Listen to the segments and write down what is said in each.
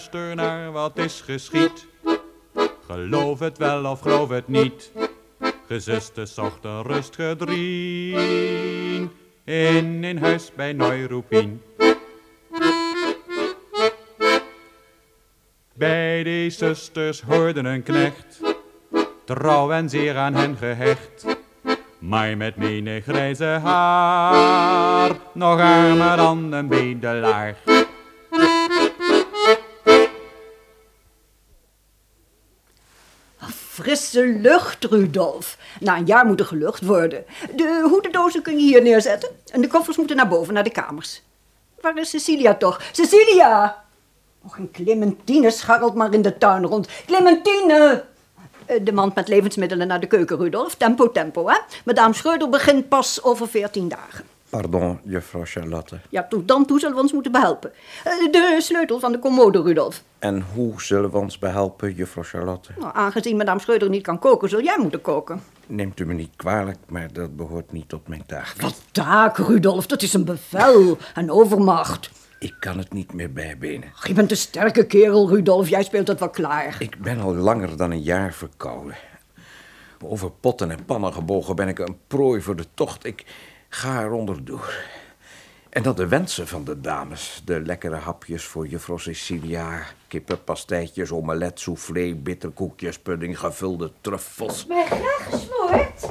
luister naar wat is geschied. Geloof het wel of geloof het niet. Gezuster zocht een rust gedrien in een huis bij Neuruppin. Bij die zusters hoorden een knecht, trouw en zeer aan hen gehecht. Maar met menig grijze haar, nog armer dan een bedelaar. Frisse lucht, Rudolf. Na een jaar moet er gelucht worden. De hoedendozen kun je hier neerzetten. En de koffers moeten naar boven, naar de kamers. Waar is Cecilia toch? Cecilia! Och, en Clementine scharrelt maar in de tuin rond. Clementine! Eh, De mand met levensmiddelen naar de keuken, Rudolf. Tempo, tempo, hè? Madame Schreuder begint pas over veertien dagen. Pardon, juffrouw Charlotte. Ja, tot dan toe zullen we ons moeten behelpen. Eh, De sleutel van de commode, Rudolf. En hoe zullen we ons behelpen, juffrouw Charlotte? Nou, aangezien madame Schreuder niet kan koken, zul jij moeten koken. Neemt u me niet kwalijk, maar dat behoort niet tot mijn taak. Wat taak, Rudolf, dat is een bevel en overmacht. Ik kan het niet meer bijbenen. Ach, je bent een sterke kerel, Rudolf. Jij speelt het wel klaar. Ik ben al langer dan een jaar verkouden. Over potten en pannen gebogen ben ik een prooi voor de tocht. Ik ga eronder door. En dan de wensen van de dames. De lekkere hapjes voor juffrouw Cecilia. Kippenpastijtjes, omelet, soufflé, bitterkoekjes, pudding, gevulde truffels. Maar graag gesmoord.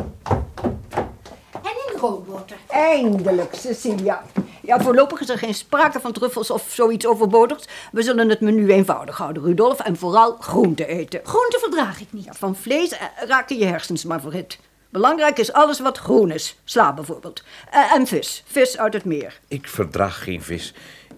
En in roomboter. Eindelijk, Cecilia. Ja, voorlopig is er geen sprake van truffels of zoiets overbodigs. We zullen het menu eenvoudig houden, Rudolf. En vooral groente eten. Groente verdraag ik niet. Ja, van vlees eh, raken je hersens maar verhit. Belangrijk is alles wat groen is. Sla bijvoorbeeld. Eh, en vis. Vis uit het meer. Ik verdraag geen vis.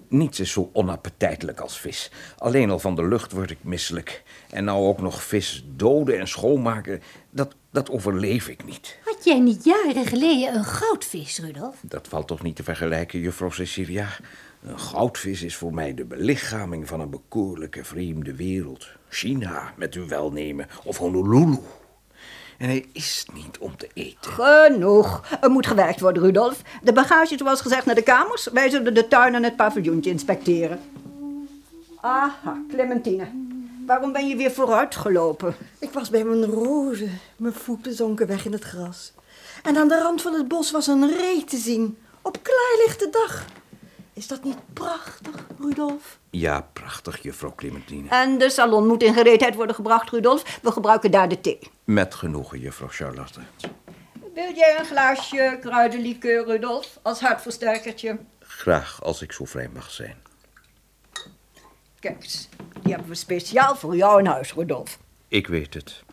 Niets is zo onappetijtelijk als vis. Alleen al van de lucht word ik misselijk. En nou ook nog vis doden en schoonmaken, dat, dat overleef ik niet. Had jij niet jaren geleden een goudvis, Rudolf? Dat valt toch niet te vergelijken, juffrouw Cecilia? Een goudvis is voor mij de belichaming van een bekoorlijke vreemde wereld. China, met uw welnemen, of Honolulu. En hij is niet om te eten. Genoeg. Er moet gewerkt worden, Rudolf. De bagage, zoals gezegd, naar de kamers. Wij zullen de tuin en het paviljoentje inspecteren. Aha, Clementine. Waarom ben je weer vooruitgelopen? Ik was bij mijn rozen. Mijn voeten zonken weg in het gras. En aan de rand van het bos was een ree te zien. Op klaarlichte dag. Is dat niet prachtig, Rudolf? Ja, prachtig, juffrouw Clementine. En de salon moet in gereedheid worden gebracht, Rudolf. We gebruiken daar de thee. Met genoegen, juffrouw Charlotte. Wil jij een glaasje kruidenlikeur, Rudolf, als hartversterkertje? Graag, als ik zo vrij mag zijn. Kijk eens, die hebben we speciaal voor jou in huis, Rudolf. Ik weet het.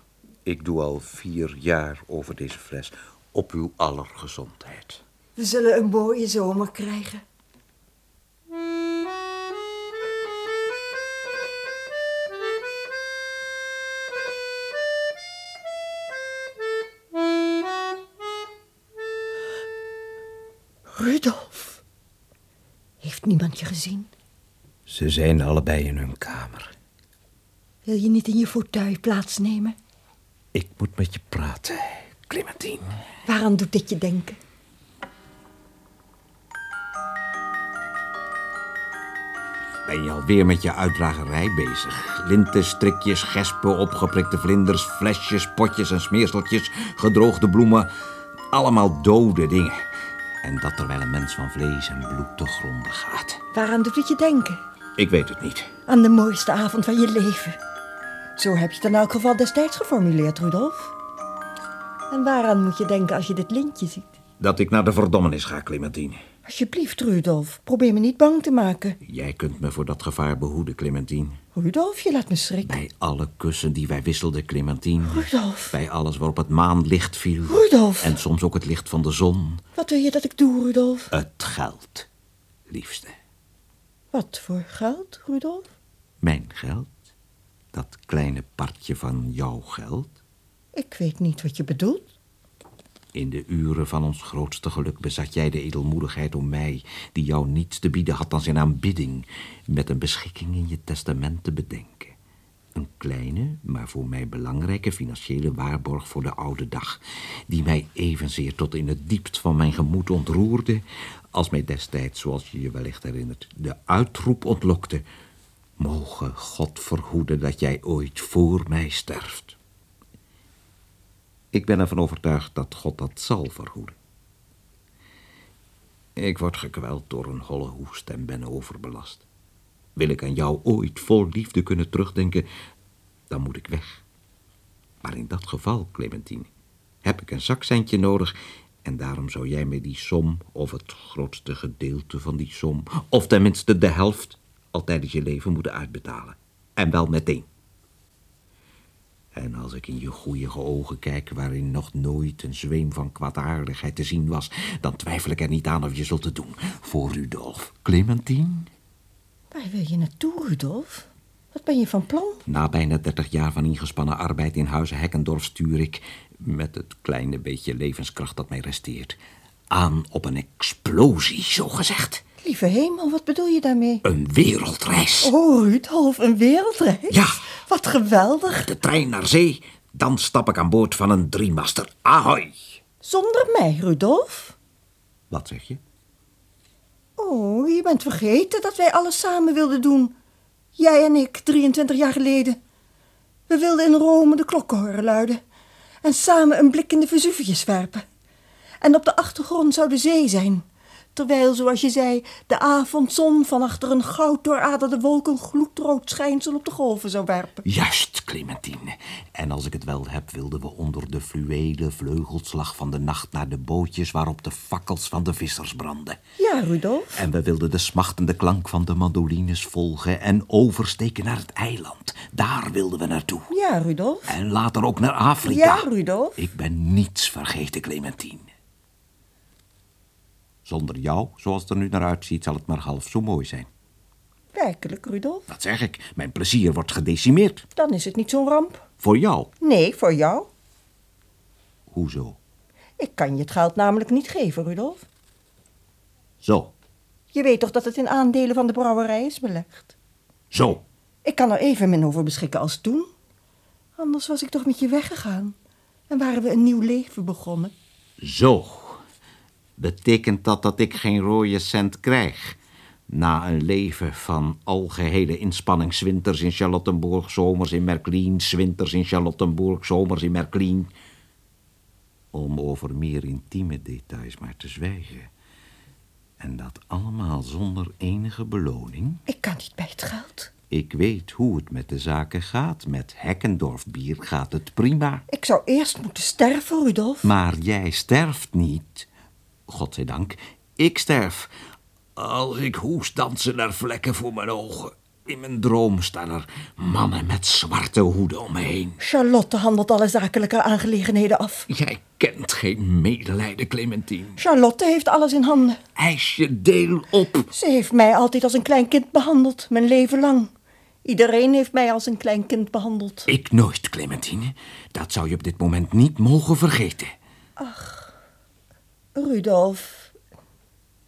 Ik doe al vier jaar over deze fles. Op uw allergezondheid. We zullen een mooie zomer krijgen. Rudolf. Heeft niemand je gezien? Ze zijn allebei in hun kamer. Wil je niet in je fauteuil plaatsnemen? Ik moet met je praten, Clementine. Waaraan doet dit je denken? Ben je alweer met je uitdragerij bezig? Linten, strikjes, gespen, opgeprikte vlinders, flesjes, potjes en smeerseltjes, gedroogde bloemen. Allemaal dode dingen. En dat terwijl een mens van vlees en bloed te gronden gaat. Waaraan doet het je denken? Ik weet het niet. Aan de mooiste avond van je leven. Zo heb je het in elk geval destijds geformuleerd, Rudolf. En waaraan moet je denken als je dit lintje ziet? Dat ik naar de verdommenis ga, Clementine. Alsjeblieft, Rudolf, probeer me niet bang te maken. Jij kunt me voor dat gevaar behoeden, Clementine. Rudolf, je laat me schrikken. Bij alle kussen die wij wisselden, Clementine. Rudolf. Bij alles waarop het maanlicht viel. Rudolf. En soms ook het licht van de zon. Wat wil je dat ik doe, Rudolf? Het geld, liefste. Wat voor geld, Rudolf? Mijn geld? Dat kleine partje van jouw geld? Ik weet niet wat je bedoelt. In de uren van ons grootste geluk bezat jij de edelmoedigheid om mij, die jou niets te bieden had dan zijn aanbidding, met een beschikking in je testament te bedenken. Een kleine, maar voor mij belangrijke financiële waarborg voor de oude dag, die mij evenzeer tot in het diepst van mijn gemoed ontroerde, als mij destijds, zoals je je wellicht herinnert, de uitroep ontlokte. Moge God verhoeden dat jij ooit voor mij sterft. Ik ben ervan overtuigd dat God dat zal verhoeden. Ik word gekweld door een holle hoest en ben overbelast. Wil ik aan jou ooit vol liefde kunnen terugdenken, dan moet ik weg. Maar in dat geval, Clementine, heb ik een zakcentje nodig en daarom zou jij me die som, of het grootste gedeelte van die som, of tenminste de helft, al tijdens je leven moeten uitbetalen. En wel meteen. En als ik in je goeie ogen kijk, waarin nog nooit een zweem van kwaadaardigheid te zien was, dan twijfel ik er niet aan of je zult het doen. Voor Rudolf. Clementine? Waar wil je naartoe, Rudolf? Wat ben je van plan? Na bijna dertig jaar van ingespannen arbeid in Huizen Hekkendorf stuur ik, met het kleine beetje levenskracht dat mij resteert, aan op een explosie, zo gezegd. Lieve hemel, wat bedoel je daarmee? Een wereldreis. Oh, Rudolf, een wereldreis? Ja. Wat geweldig. De trein naar zee, dan stap ik aan boord van een driemaster. Ahoy! Zonder mij, Rudolf? Wat zeg je? Oh, je bent vergeten dat wij alles samen wilden doen. Jij en ik, 23 jaar geleden. We wilden in Rome de klokken horen luiden. En samen een blik in de Vesuvius werpen. En op de achtergrond zou de zee zijn. Terwijl, zoals je zei, de avondzon van achter een goud dooraderde wolk een gloedrood schijnsel op de golven zou werpen. Juist, Clementine. En als ik het wel heb, wilden we onder de fluwelen vleugelslag van de nacht naar de bootjes waarop de fakkels van de vissers brandden. Ja, Rudolf. En we wilden de smachtende klank van de mandolines volgen en oversteken naar het eiland. Daar wilden we naartoe. Ja, Rudolf. En later ook naar Afrika. Ja, Rudolf. Ik ben niets vergeten, Clementine. Zonder jou, zoals het er nu naar uitziet, zal het maar half zo mooi zijn. Werkelijk, Rudolf? Wat zeg ik? Mijn plezier wordt gedecimeerd. Dan is het niet zo'n ramp. Voor jou. Nee, voor jou. Hoezo? Ik kan je het geld namelijk niet geven, Rudolf. Zo. Je weet toch dat het in aandelen van de brouwerij is belegd? Zo. Ik kan er evenmin over beschikken als toen. Anders was ik toch met je weggegaan. En waren we een nieuw leven begonnen. Zo. Betekent dat dat ik geen rode cent krijg? Na een leven van algehele inspanning, winters in Charlottenburg, zomers in Merklien, winters in Charlottenburg, zomers in Merklien. Om over meer intieme details maar te zwijgen. En dat allemaal zonder enige beloning? Ik kan niet bij het geld. Ik weet hoe het met de zaken gaat. Met Hekkendorf bier gaat het prima. Ik zou eerst moeten sterven, Rudolf. Maar jij sterft niet. Godzijdank, ik sterf. Als ik hoest, dansen er vlekken voor mijn ogen. In mijn droom staan er mannen met zwarte hoeden om me heen. Charlotte handelt alle zakelijke aangelegenheden af. Jij kent geen medelijden, Clementine. Charlotte heeft alles in handen. Eis je deel op. Ze heeft mij altijd als een klein kind behandeld, mijn leven lang. Iedereen heeft mij als een klein kind behandeld. Ik nooit, Clementine. Dat zou je op dit moment niet mogen vergeten. Rudolf,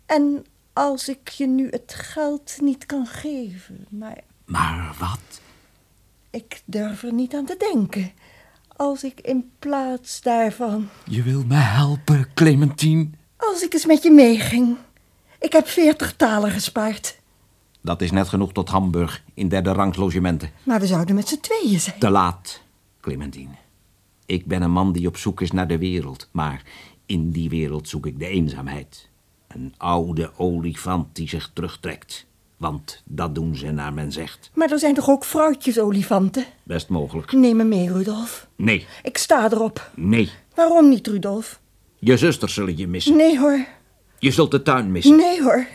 en als ik je nu het geld niet kan geven, maar Maar wat? ik durf er niet aan te denken. Als ik in plaats daarvan, Je wil me helpen, Clementine. als ik eens met je meeging. Ik heb veertig talen gespaard, Dat is net genoeg tot Hamburg in derde rangs logementen. maar we zouden met z'n tweeën zijn. Te laat, Clementine. Ik ben een man die op zoek is naar de wereld, maar in die wereld zoek ik de eenzaamheid. Een oude olifant die zich terugtrekt. Want dat doen ze naar men zegt. Maar er zijn toch ook vrouwtjes-olifanten? Best mogelijk. Neem me mee, Rudolf. Nee, Ik sta erop. nee. Waarom niet, Rudolf? Je zusters zullen je missen. Nee hoor, Je zult de tuin missen. nee hoor,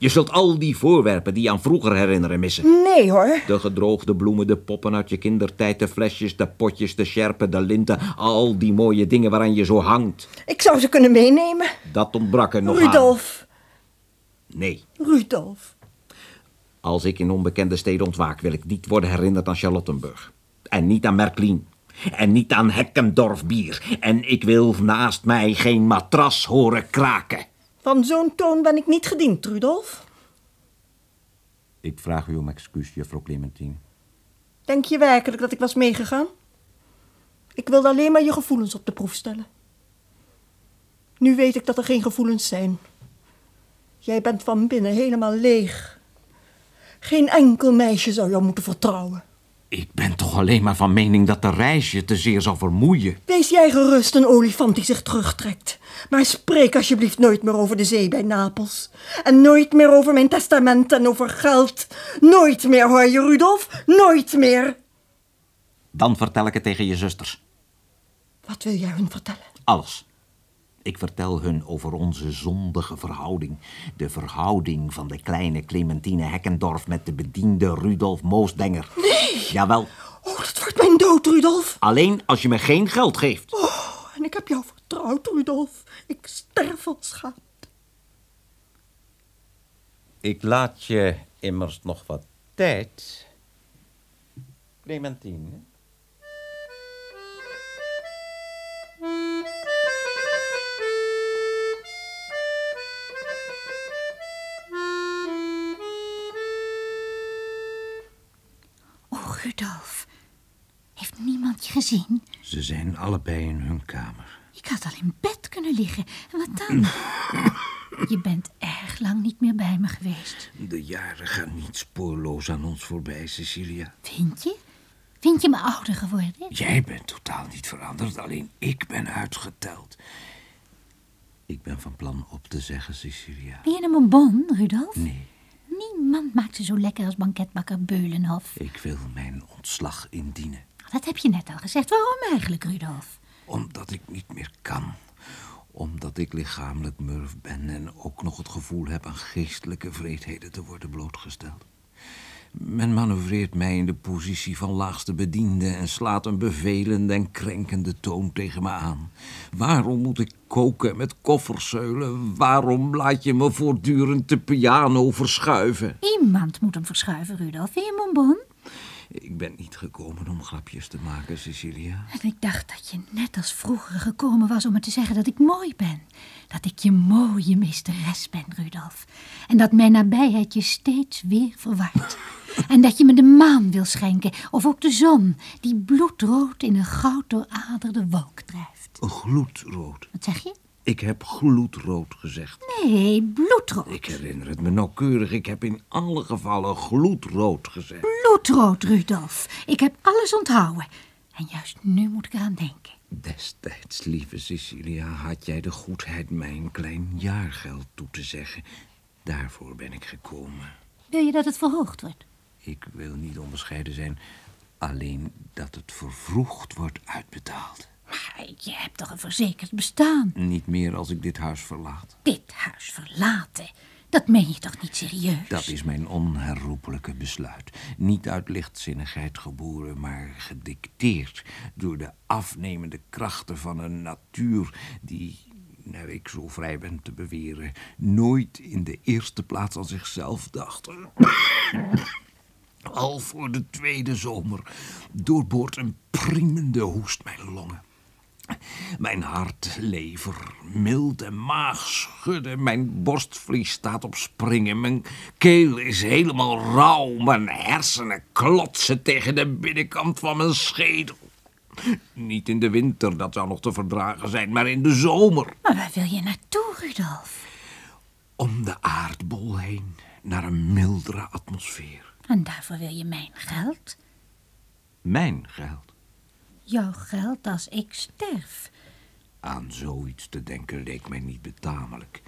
Je zult al die voorwerpen die je aan vroeger herinneren missen. nee hoor. De gedroogde bloemen, de poppen uit je kindertijd, de flesjes, de potjes, de sjerpen, de linten. Al die mooie dingen waaraan je zo hangt. Ik zou ze kunnen meenemen. Dat ontbrak er nog aan. Rudolf, Nee. Rudolf. Als ik in onbekende steden ontwaak, wil ik niet worden herinnerd aan Charlottenburg. En niet aan Merklien. En niet aan Hekkendorf bier. En ik wil naast mij geen matras horen kraken. Van zo'n toon ben ik niet gediend, Rudolf. Ik vraag u om excuus, juffrouw Clementine. Denk je werkelijk dat ik was meegegaan? Ik wilde alleen maar je gevoelens op de proef stellen. Nu weet ik dat er geen gevoelens zijn. Jij bent van binnen helemaal leeg. Geen enkel meisje zou jou moeten vertrouwen. Ik ben toch alleen maar van mening dat de reis je te zeer zal vermoeien. Wees jij gerust een olifant die zich terugtrekt. Maar spreek alsjeblieft nooit meer over de zee bij Napels. En nooit meer over mijn testament en over geld. Nooit meer, hoor je, Rudolf? Nooit meer. Dan vertel ik het tegen je zusters. Wat wil jij hun vertellen? Alles. Ik vertel hun over onze zondige verhouding. De verhouding van de kleine Clementine Heckendorf met de bediende Rudolf Moosdenger. Nee! Jawel, Oh, dat wordt mijn dood, Rudolf. alleen als je me geen geld geeft. Oh, en ik heb jou vertrouwd, Rudolf. Ik sterf van schaamte. Ik laat je immers nog wat tijd. Clementine. Je gezien? Ze zijn allebei in hun kamer. Ik had al in bed kunnen liggen. En wat dan? Je bent erg lang niet meer bij me geweest. De jaren gaan niet spoorloos aan ons voorbij, Cecilia. Vind je? Vind je me ouder geworden? Jij bent totaal niet veranderd, alleen ik ben uitgeteld. Ik ben van plan op te zeggen, Cecilia. Ben je een bonbon, Rudolf? Nee, Niemand maakt ze zo lekker als banketbakker Beulenhof. ik wil mijn ontslag indienen. Dat heb je net al gezegd. Waarom eigenlijk, Rudolf? Omdat ik niet meer kan. Omdat ik lichamelijk murf ben en ook nog het gevoel heb aan geestelijke vreedheden te worden blootgesteld. Men manoeuvreert mij in de positie van laagste bediende en slaat een bevelende en krenkende toon tegen me aan. Waarom moet ik koken met kofferzeulen? Waarom laat je me voortdurend de piano verschuiven? Iemand moet hem verschuiven, Rudolf. Vind je bonbon? Ik ben niet gekomen om grapjes te maken, Cecilia. En ik dacht dat je net als vroeger gekomen was om me te zeggen dat ik mooi ben. Dat ik je mooie meesteres ben, Rudolf. En dat mijn nabijheid je steeds weer verwart. En dat je me de maan wil schenken, of ook de zon, die bloedrood in een goud dooraderde wolk drijft. Gloedrood. Wat zeg je? Ik heb gloedrood gezegd. Nee, bloedrood. Ik herinner het me nauwkeurig. Ik heb in alle gevallen gloedrood gezegd. Bloedrood, Rudolf. Ik heb alles onthouden. En juist nu moet ik eraan denken. Destijds, lieve Cecilia, had jij de goedheid mij een klein jaargeld toe te zeggen. Daarvoor ben ik gekomen. Wil je dat het verhoogd wordt? Ik wil niet onbescheiden zijn, alleen dat het vervroegd wordt uitbetaald. Maar je hebt toch een verzekerd bestaan? Niet meer als ik dit huis verlaat. Dit huis verlaten, dat meen je toch niet serieus? Dat is mijn onherroepelijke besluit. Niet uit lichtzinnigheid geboren, maar gedicteerd door de afnemende krachten van een natuur die, nou ik zo vrij ben te beweren, nooit in de eerste plaats aan zichzelf dacht. Al voor de tweede zomer doorboort een priemende hoest mijn longen. Mijn hart, lever, mild en maag schudden. Mijn borstvlies staat op springen. Mijn keel is helemaal rauw. Mijn hersenen klotsen tegen de binnenkant van mijn schedel. Niet in de winter, dat zou nog te verdragen zijn, maar in de zomer. Maar waar wil je naartoe, Rudolf? Om de aardbol heen, naar een mildere atmosfeer. En daarvoor wil je mijn geld? Mijn geld. Jouw geld als ik sterf. Aan zoiets te denken leek mij niet betamelijk.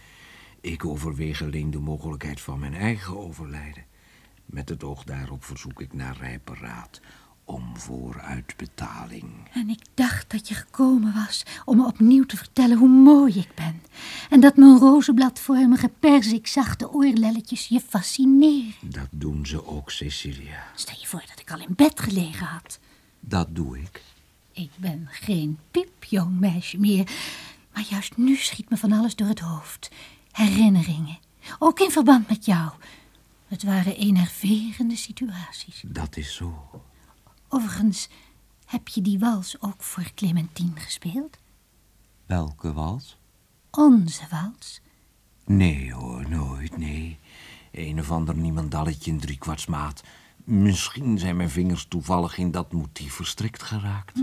Ik overweeg alleen de mogelijkheid van mijn eigen overlijden. Met het oog daarop verzoek ik naar rijpe raad om vooruitbetaling. En ik dacht dat je gekomen was om me opnieuw te vertellen hoe mooi ik ben. En dat mijn rozenbladvormige perzikzachte oorlelletjes je fascineren. Dat doen ze ook, Cecilia. Stel je voor dat ik al in bed gelegen had. Dat doe ik. Ik ben geen piepjong meisje meer. Maar juist nu schiet me van alles door het hoofd. Herinneringen. Ook in verband met jou. Het waren enerverende situaties. Dat is zo. Overigens, heb je die wals ook voor Clementine gespeeld? Welke wals? Onze wals. Nee hoor, nooit, nee. Een of ander niemandalletje in driekwartsmaat. Misschien zijn mijn vingers toevallig in dat motief verstrikt geraakt.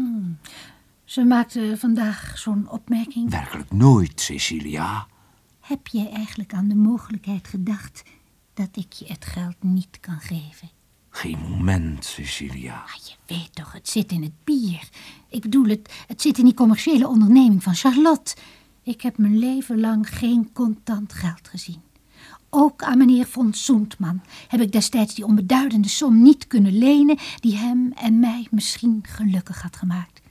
Ze maakte vandaag zo'n opmerking. Werkelijk nooit, Cecilia. Heb je eigenlijk aan de mogelijkheid gedacht dat ik je het geld niet kan geven. Geen moment, Cecilia. Maar je weet toch, het zit in het bier. Ik bedoel, het, het zit in die commerciële onderneming van Charlotte. Ik heb mijn leven lang geen contant geld gezien. Ook aan meneer von Soentman heb ik destijds die onbeduidende som niet kunnen lenen... die hem en mij misschien gelukkig had gemaakt.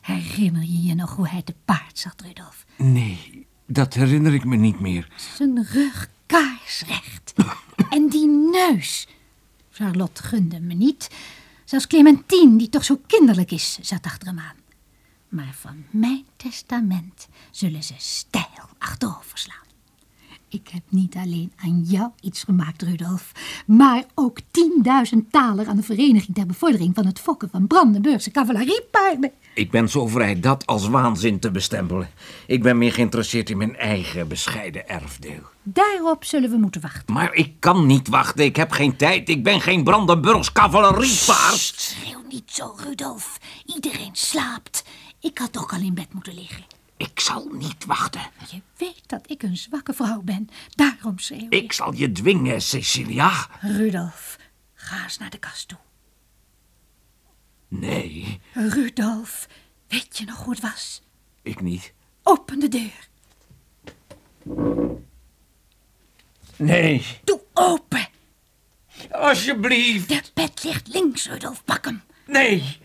Herinner je je nog hoe hij te paard zat, Rudolf? Nee, dat herinner ik me niet meer. Zijn rug kaarsrecht. en die neus. Charlotte gunde me niet. Zelfs Clementine, die toch zo kinderlijk is, zat achter hem aan. Maar van mijn testament zullen ze stijl achterover slaan. Ik heb niet alleen aan jou iets gemaakt, Rudolf, maar ook 10.000 taler aan de Vereniging ter Bevordering van het Fokken van Brandenburgse cavaleriepaarden. Ik ben zo vrij dat als waanzin te bestempelen. Ik ben meer geïnteresseerd in mijn eigen bescheiden erfdeel. Daarop zullen we moeten wachten. Maar ik kan niet wachten. Ik heb geen tijd. Ik ben geen Brandenburgs cavaleriepaard. Schreeuw niet zo, Rudolf. Iedereen slaapt. Ik had ook al in bed moeten liggen. Ik zal niet wachten. Je weet dat ik een zwakke vrouw ben. Daarom schreeuw ik. Ik zal je dwingen, Cecilia. Rudolf, ga eens naar de kast toe. Nee, Rudolf, weet je nog hoe het was? ik niet. Open de deur. Nee, Doe open. alsjeblieft. De bed ligt links, Rudolf. Pak hem. Nee,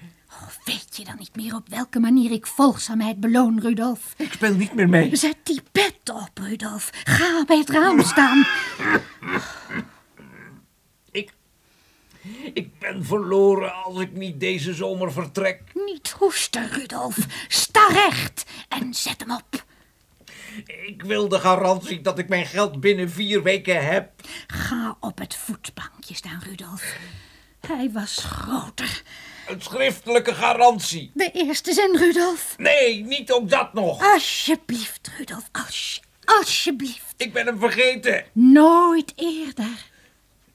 weet je dan niet meer op welke manier ik volgzaamheid beloon, Rudolf? ik speel niet meer mee. Zet die bed op, Rudolf. Ga bij het raam staan. Ik, ik ben verloren als ik niet deze zomer vertrek. Niet hoesten, Rudolf. Sta recht en zet hem op. Ik wil de garantie dat ik mijn geld binnen vier weken heb. Ga op het voetbankje staan, Rudolf. Hij was groter. Een schriftelijke garantie. De eerste zin, Rudolf. Nee, niet ook dat nog. Alsjeblieft, Rudolf. Alsje, alsjeblieft. Ik ben hem vergeten. Nooit eerder,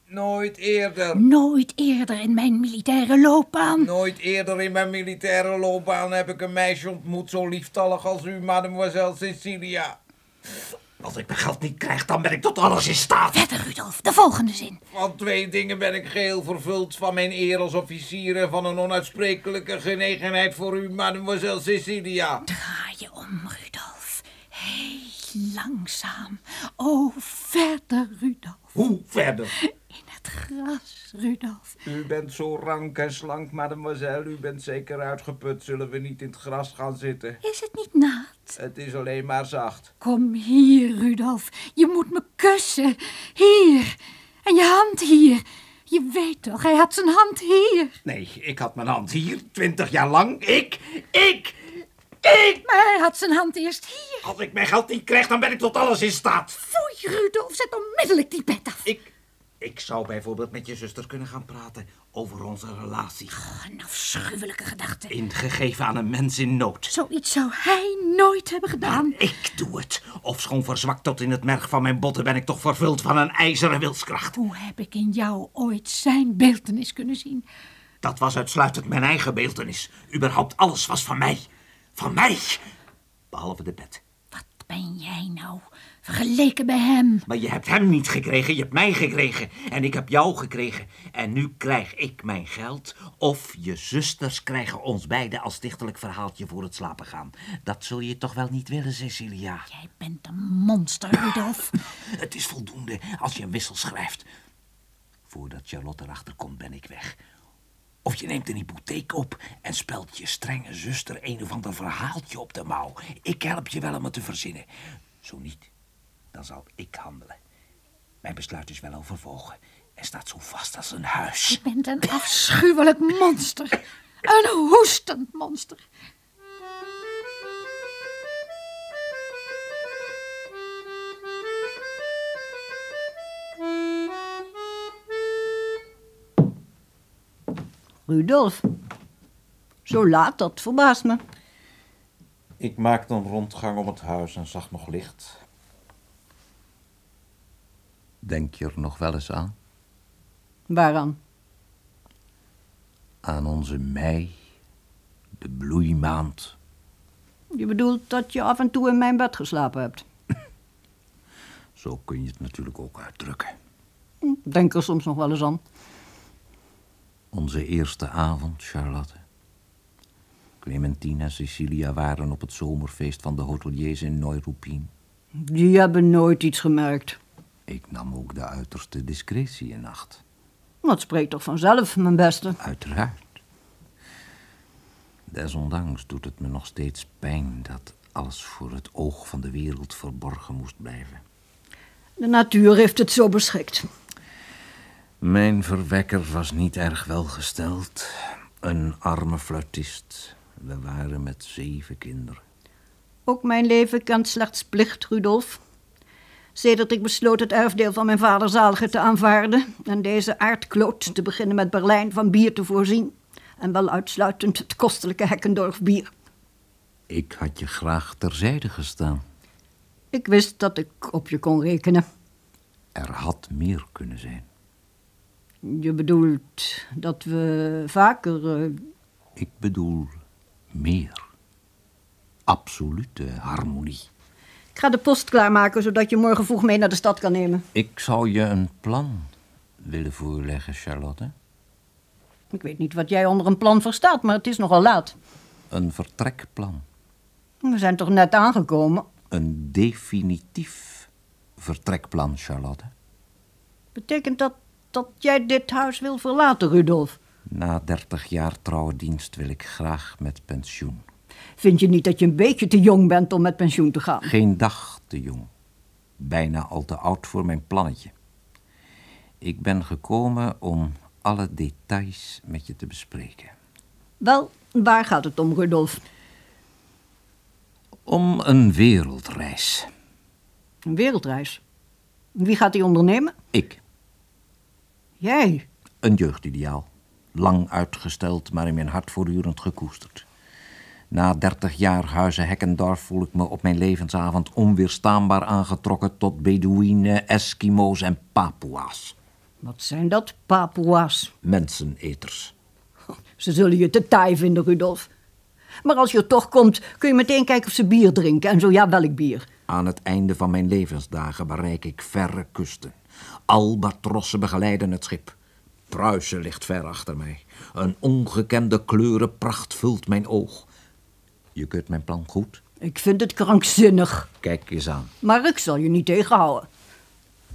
Nooit eerder. nooit eerder in mijn militaire loopbaan. Nooit eerder in mijn militaire loopbaan heb ik een meisje ontmoet zo lieftallig als u, mademoiselle Cecilia. Als ik mijn geld niet krijg, dan ben ik tot alles in staat. Verder, Rudolf, de volgende zin. Van twee dingen ben ik geheel vervuld. Van mijn eer als officier en van een onuitsprekelijke genegenheid voor u, mademoiselle Cecilia. Draai je om, Rudolf. Heel langzaam. Oh, verder, Rudolf. Hoe verder? In het gras, Rudolf. U bent zo rank en slank, mademoiselle. U bent zeker uitgeput. Zullen we niet in het gras gaan zitten? Is het niet naad? Het is alleen maar zacht. Kom hier, Rudolf. Je moet me kussen. Hier. En je hand hier. Je weet toch, hij had zijn hand hier. Nee, ik had mijn hand hier, twintig jaar lang. Ik, ik, ik! Maar hij had zijn hand eerst hier. Als ik mijn geld niet krijg, dan ben ik tot alles in staat. Foei, Rudolf, zet onmiddellijk die bed af. Ik, ik zou bijvoorbeeld met je zuster kunnen gaan praten over onze relatie. Oh, een afschuwelijke gedachte. Ingegeven aan een mens in nood. Zoiets zou hij nooit hebben gedaan. Ik doe het. Ofschoon verzwakt tot in het merg van mijn botten, ben ik toch vervuld van een ijzeren wilskracht. Hoe heb ik in jou ooit zijn beeltenis kunnen zien? Dat was uitsluitend mijn eigen beeltenis. Überhaupt alles was van mij. Van mij. Behalve de bed. Wat ben jij nou, vergeleken bij hem? Maar je hebt hem niet gekregen, je hebt mij gekregen. En ik heb jou gekregen. En nu krijg ik mijn geld. Of je zusters krijgen ons beiden als dichterlijk verhaaltje voor het slapen gaan. Dat zul je toch wel niet willen, Cecilia? Jij bent een monster, Rudolf. Het is voldoende als je een wissel schrijft. Voordat Charlotte erachter komt, ben ik weg. Of je neemt een hypotheek op en spelt je strenge zuster een of ander verhaaltje op de mouw. Ik help je wel om het te verzinnen. Zo niet, dan zal ik handelen. Mijn besluit is wel overwogen en staat zo vast als een huis. Je bent een afschuwelijk monster. Een hoestend monster. Rudolf. Zo laat, dat verbaast me. Ik maakte een rondgang om het huis en zag nog licht. Denk je er nog wel eens aan? Waaraan? Aan onze mei, de bloeimaand. Je bedoelt dat je af en toe in mijn bed geslapen hebt. Zo kun je het natuurlijk ook uitdrukken. Denk er soms nog wel eens aan. Onze eerste avond, Charlotte. Clementine en Cecilia waren op het zomerfeest van de hoteliers in Neuruppin. Die hebben nooit iets gemerkt. Ik nam ook de uiterste discretie in acht. Dat spreekt toch vanzelf, mijn beste. Uiteraard. Desondanks doet het me nog steeds pijn dat alles voor het oog van de wereld verborgen moest blijven. De natuur heeft het zo beschikt. Mijn verwekker was niet erg welgesteld. Een arme fluitist. We waren met zeven kinderen. Ook mijn leven kent slechts plicht, Rudolf. Sedert ik besloot het erfdeel van mijn vader Zaliger te aanvaarden... en deze aardkloot te beginnen met Berlijn van bier te voorzien... en wel uitsluitend het kostelijke Hekkendorf bier. Ik had je graag terzijde gestaan. Ik wist dat ik op je kon rekenen. Er had meer kunnen zijn. Je bedoelt dat we vaker... eh, Ik bedoel meer. Absolute harmonie. Ik ga de post klaarmaken, zodat je morgen vroeg mee naar de stad kan nemen. Ik zou je een plan willen voorleggen, Charlotte. Ik weet niet wat jij onder een plan verstaat, maar het is nogal laat. Een vertrekplan. We zijn toch net aangekomen? Een definitief vertrekplan, Charlotte. Betekent dat dat jij dit huis wil verlaten, Rudolf? Na dertig jaar trouwe dienst wil ik graag met pensioen. Vind je niet dat je een beetje te jong bent om met pensioen te gaan? Geen dag te jong. Bijna al te oud voor mijn plannetje. Ik ben gekomen om alle details met je te bespreken. Wel, waar gaat het om, Rudolf? Om een wereldreis. Een wereldreis. Wie gaat die ondernemen? Ik, Jij. een jeugdideaal. Lang uitgesteld, maar in mijn hart voortdurend gekoesterd. Na dertig jaar huizen Hekkendorf voel ik me op mijn levensavond onweerstaanbaar aangetrokken tot Bedouinen, Eskimo's en Papua's. Wat zijn dat, Papua's? Menseneters. Ze zullen je te taai vinden, Rudolf. Maar als je er toch komt, kun je meteen kijken of ze bier drinken. En zo ja, welk bier. Aan het einde van mijn levensdagen bereik ik verre kusten. Albatrossen begeleiden het schip. Pruisen ligt ver achter mij. Een ongekende kleurenpracht vult mijn oog. Je keurt mijn plan goed? Ik vind het krankzinnig. Kijk eens aan. Maar ik zal je niet tegenhouden.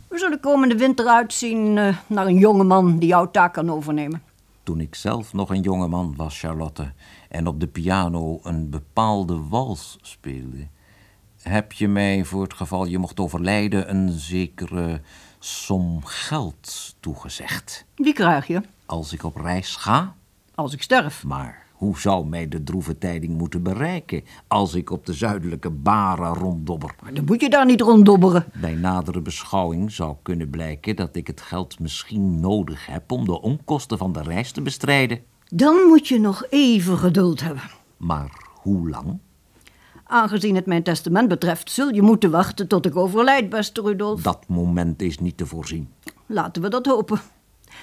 We zullen komende winter uitzien eh, naar een jongeman die jouw taak kan overnemen. Toen ik zelf nog een jonge man was, Charlotte, en op de piano een bepaalde wals speelde, heb je mij voor het geval je mocht overlijden een zekere som geld toegezegd. Die krijg je Als ik op reis ga, als ik sterf. maar hoe zou mij de droeve tijding moeten bereiken als ik op de zuidelijke baren ronddobber? Maar dan moet je daar niet ronddobberen. Bij nadere beschouwing zou kunnen blijken dat ik het geld misschien nodig heb om de onkosten van de reis te bestrijden. Dan moet je nog even geduld hebben. Maar hoe lang? Aangezien het mijn testament betreft, zul je moeten wachten tot ik overlijd, beste Rudolf. Dat moment is niet te voorzien. Laten we dat hopen.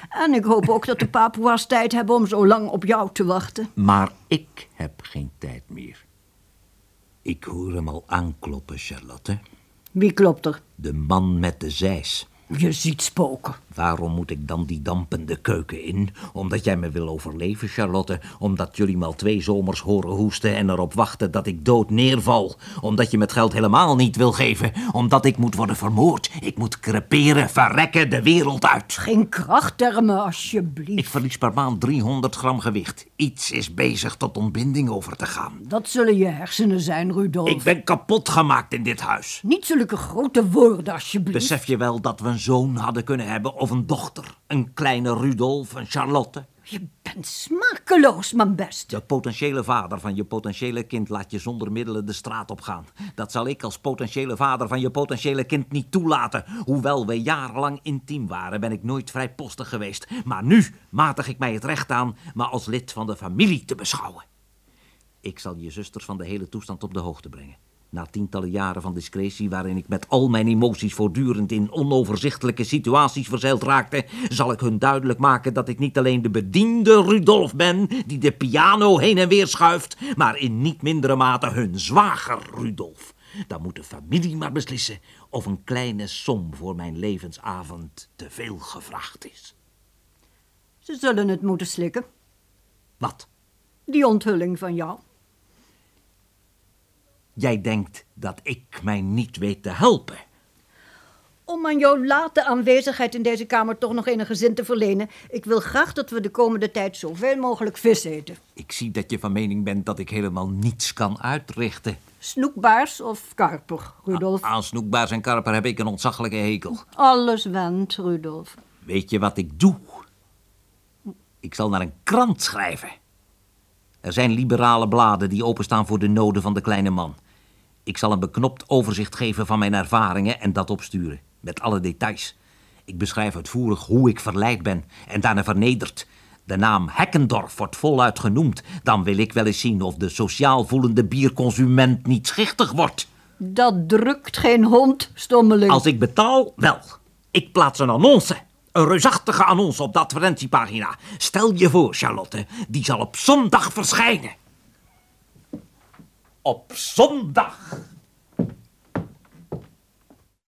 En ik hoop ook dat de Papua's tijd hebben om zo lang op jou te wachten. Maar ik heb geen tijd meer. Ik hoor hem al aankloppen, Charlotte. Wie klopt er? De man met de zeis. Je ziet spoken. Waarom moet ik dan die dampende keuken in? Omdat jij me wil overleven, Charlotte. Omdat jullie me al twee zomers horen hoesten en erop wachten dat ik dood neerval. Omdat je me het geld helemaal niet wil geven. Omdat ik moet worden vermoord. Ik moet creperen, verrekken, de wereld uit. Geen krachttermen, alsjeblieft. Ik verlies per maand 300 gram gewicht. Iets is bezig tot ontbinding over te gaan. Dat zullen je hersenen zijn, Rudolf. Ik ben kapot gemaakt in dit huis. Niet zulke grote woorden, alsjeblieft. Besef je wel dat we een zoon hadden kunnen hebben of een dochter? Een kleine Rudolf, een Charlotte? Je bent smakeloos, mijn best. De potentiële vader van je potentiële kind laat je zonder middelen de straat op gaan. Dat zal ik als potentiële vader van je potentiële kind niet toelaten. Hoewel we jarenlang intiem waren, ben ik nooit vrijpostig geweest. Maar nu matig ik mij het recht aan me als lid van de familie te beschouwen. Ik zal je zusters van de hele toestand op de hoogte brengen. Na tientallen jaren van discretie, waarin ik met al mijn emoties voortdurend in onoverzichtelijke situaties verzeild raakte, zal ik hun duidelijk maken dat ik niet alleen de bediende Rudolf ben, die de piano heen en weer schuift, maar in niet mindere mate hun zwager Rudolf. Dan moet de familie maar beslissen of een kleine som voor mijn levensavond te veel gevraagd is. Ze zullen het moeten slikken, Wat? die onthulling van jou. Jij denkt dat ik mij niet weet te helpen. Om aan jouw late aanwezigheid in deze kamer toch nog enige zin te verlenen. Ik wil graag dat we de komende tijd zoveel mogelijk vis eten. Ik zie dat je van mening bent dat ik helemaal niets kan uitrichten. Snoekbaars of karper, Rudolf. Aan snoekbaars en karper heb ik een ontzaglijke hekel. Alles went, Rudolf. Weet je wat ik doe? Ik zal naar een krant schrijven. Er zijn liberale bladen die openstaan voor de noden van de kleine man. Ik zal een beknopt overzicht geven van mijn ervaringen en dat opsturen, met alle details. Ik beschrijf uitvoerig hoe ik verleid ben en daarna vernederd. De naam Hekkendorf wordt voluit genoemd. Dan wil ik wel eens zien of de sociaal voelende bierconsument niet schichtig wordt. Dat drukt geen hond, stommeling. Als ik betaal, wel. Ik plaats een annonce. Een reusachtige annonce op de advertentiepagina. Stel je voor, Charlotte, die zal op zondag verschijnen. Op zondag!